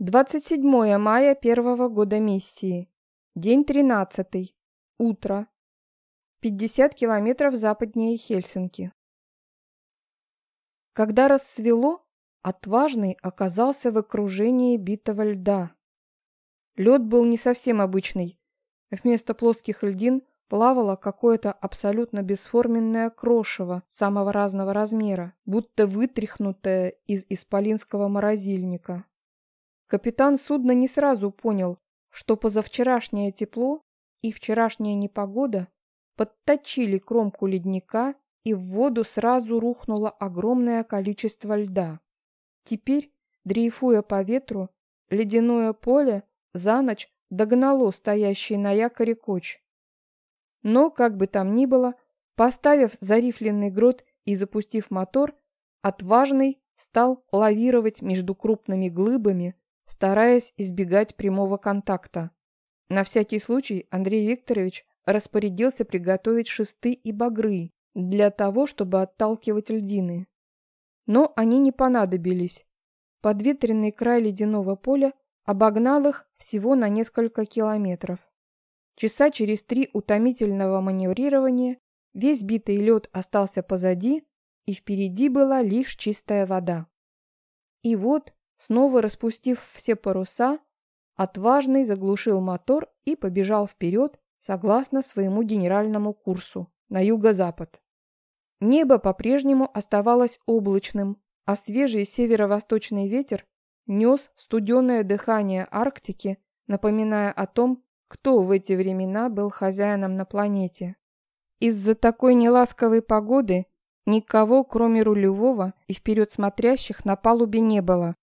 27 мая первого года миссии. День 13. Утро. 50 километров западнее Хельсинки. Когда рассвело, отважный оказался в окружении битого льда. Лед был не совсем обычный. Вместо плоских льдин плавало какое-то абсолютно бесформенное крошево самого разного размера, будто вытряхнутое из исполинского морозильника. Капитан судна не сразу понял, что позавчерашнее тепло и вчерашняя непогода подточили кромку ледника, и в воду сразу рухнуло огромное количество льда. Теперь, дрейфуя по ветру, ледяное поле за ночь догнало стоящий на якоре коч. Но, как бы там ни было, поставив зарифленный грот и запустив мотор, отважный стал лавировать между крупными глыбами, стараясь избегать прямого контакта. На всякий случай Андрей Викторович распорядился приготовить шесты и багры для того, чтобы отталкивать льдины. Но они не понадобились. Подветренный край ледяного поля обогнал их всего на несколько километров. Часа через три утомительного маневрирования весь битый лед остался позади, и впереди была лишь чистая вода. И вот Снова распустив все паруса, отважный заглушил мотор и побежал вперед согласно своему генеральному курсу на юго-запад. Небо по-прежнему оставалось облачным, а свежий северо-восточный ветер нес студеное дыхание Арктики, напоминая о том, кто в эти времена был хозяином на планете. Из-за такой неласковой погоды никого, кроме рулевого и вперед смотрящих, на палубе не было,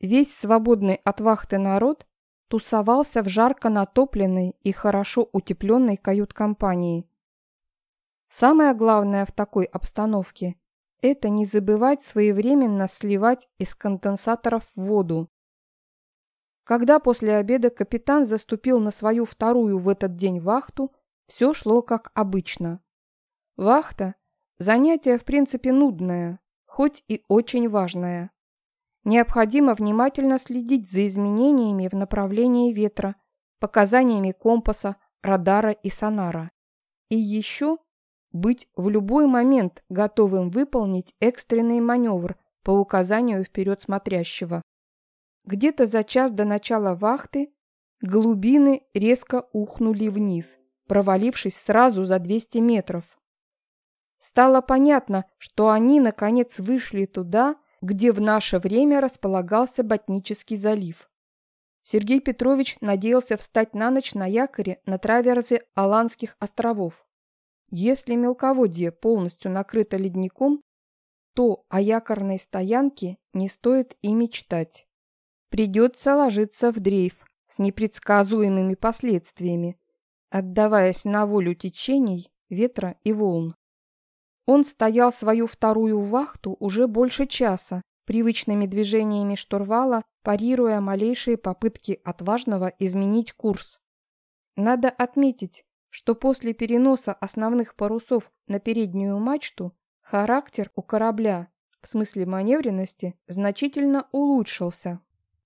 Весь свободный от вахты народ тусовался в жарко натопленной и хорошо утепленной кают-компании. Самое главное в такой обстановке – это не забывать своевременно сливать из конденсаторов воду. Когда после обеда капитан заступил на свою вторую в этот день вахту, все шло как обычно. Вахта – занятие в принципе нудное, хоть и очень важное. Необходимо внимательно следить за изменениями в направлении ветра, показаниями компаса, радара и сонара. И еще быть в любой момент готовым выполнить экстренный маневр по указанию вперед смотрящего. Где-то за час до начала вахты глубины резко ухнули вниз, провалившись сразу за 200 метров. Стало понятно, что они наконец вышли туда, где в наше время располагался Ботнический залив. Сергей Петрович надеялся встать на ночь на якоре на траверзе Аланских островов. Если мелководье полностью накрыто ледником, то о якорной стоянке не стоит и мечтать. Придется ложиться в дрейф с непредсказуемыми последствиями, отдаваясь на волю течений, ветра и волн. Он стоял свою вторую вахту уже больше часа, привычными движениями штурвала, парируя малейшие попытки отважного изменить курс. Надо отметить, что после переноса основных парусов на переднюю мачту характер у корабля, в смысле маневренности, значительно улучшился.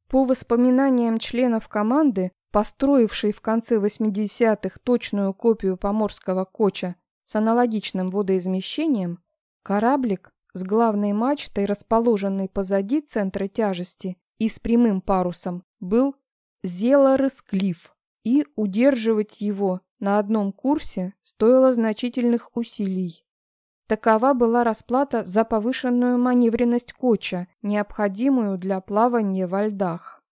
По воспоминаниям членов команды, построившей в конце 80-х точную копию поморского коча с аналогичным водоизмещением, кораблик с главной мачтой, расположенной позади центра тяжести и с прямым парусом, был зелорысклив, и удерживать его на одном курсе стоило значительных усилий. Такова была расплата за повышенную маневренность коча, необходимую для плавания во льдах.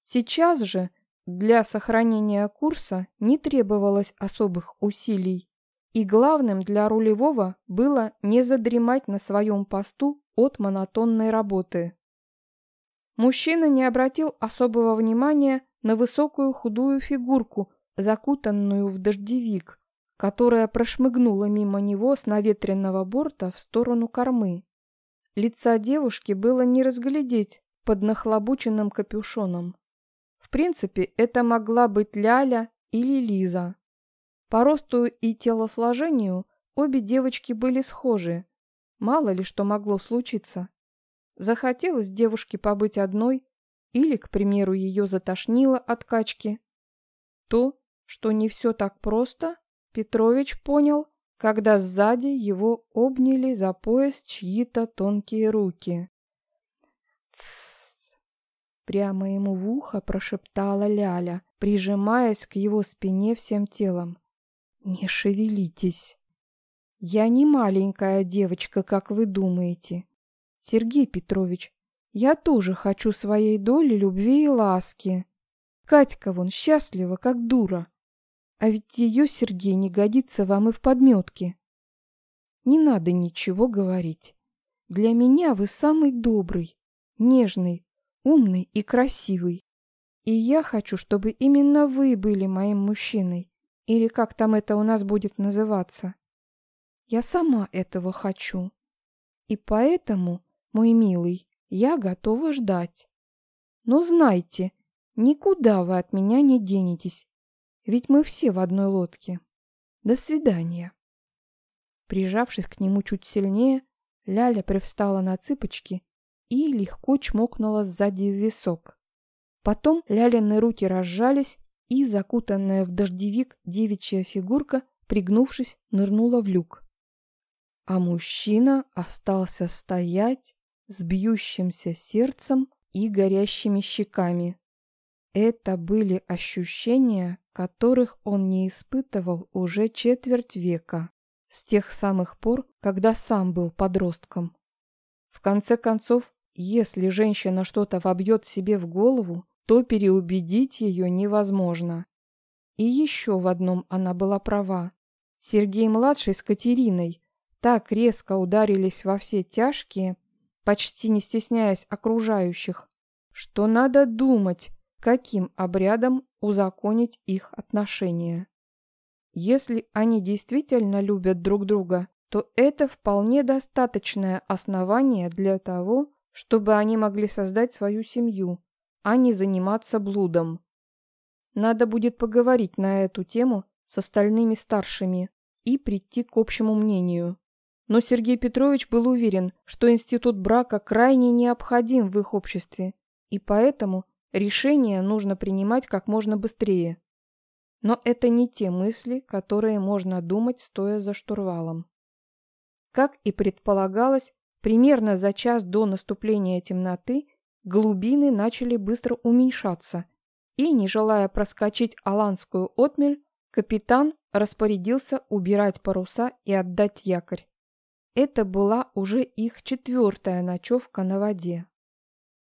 Сейчас же для сохранения курса не требовалось особых усилий. И главным для рулевого было не задремать на своем посту от монотонной работы. Мужчина не обратил особого внимания на высокую худую фигурку, закутанную в дождевик, которая прошмыгнула мимо него с наветренного борта в сторону кормы. Лица девушки было не разглядеть под нахлобученным капюшоном. В принципе, это могла быть Ляля или Лиза. По росту и телосложению обе девочки были схожи. Мало ли что могло случиться. Захотелось девушке побыть одной, или, к примеру, ее затошнило от качки. То, что не все так просто, Петрович понял, когда сзади его обняли за пояс чьи-то тонкие руки. «Тссс!» — прямо ему в ухо прошептала Ляля, прижимаясь к его спине всем телом. «Не шевелитесь! Я не маленькая девочка, как вы думаете. Сергей Петрович, я тоже хочу своей доли любви и ласки. Катька вон счастлива, как дура. А ведь ее, Сергей, не годится вам и в подметке. Не надо ничего говорить. Для меня вы самый добрый, нежный, умный и красивый. И я хочу, чтобы именно вы были моим мужчиной. Или как там это у нас будет называться. Я сама этого хочу. И поэтому, мой милый, я готова ждать. Но знайте, никуда вы от меня не денетесь, ведь мы все в одной лодке. До свидания. Прижавшись к нему чуть сильнее, Ляля привстала на цыпочки и легко чмокнула сзади в висок. Потом Лялины руки разжались, и закутанная в дождевик девичья фигурка, пригнувшись, нырнула в люк. А мужчина остался стоять, с бьющимся сердцем и горящими щеками. Это были ощущения, которых он не испытывал уже четверть века, с тех самых пор, когда сам был подростком. В конце концов, если женщина что-то вобьет себе в голову, то переубедить ее невозможно. И еще в одном она была права. Сергей-младший с Катериной так резко ударились во все тяжкие, почти не стесняясь окружающих, что надо думать, каким обрядом узаконить их отношения. Если они действительно любят друг друга, то это вполне достаточное основание для того, чтобы они могли создать свою семью, а не заниматься блудом. Надо будет поговорить на эту тему с остальными старшими и прийти к общему мнению. Но Сергей Петрович был уверен, что институт брака крайне необходим в их обществе, и поэтому решение нужно принимать как можно быстрее. Но это не те мысли, которые можно думать, стоя за штурвалом. Как и предполагалось, примерно за час до наступления темноты глубины начали быстро уменьшаться, и, не желая проскочить Аланскую отмель, капитан распорядился убирать паруса и отдать якорь. Это была уже их четвертая ночевка на воде.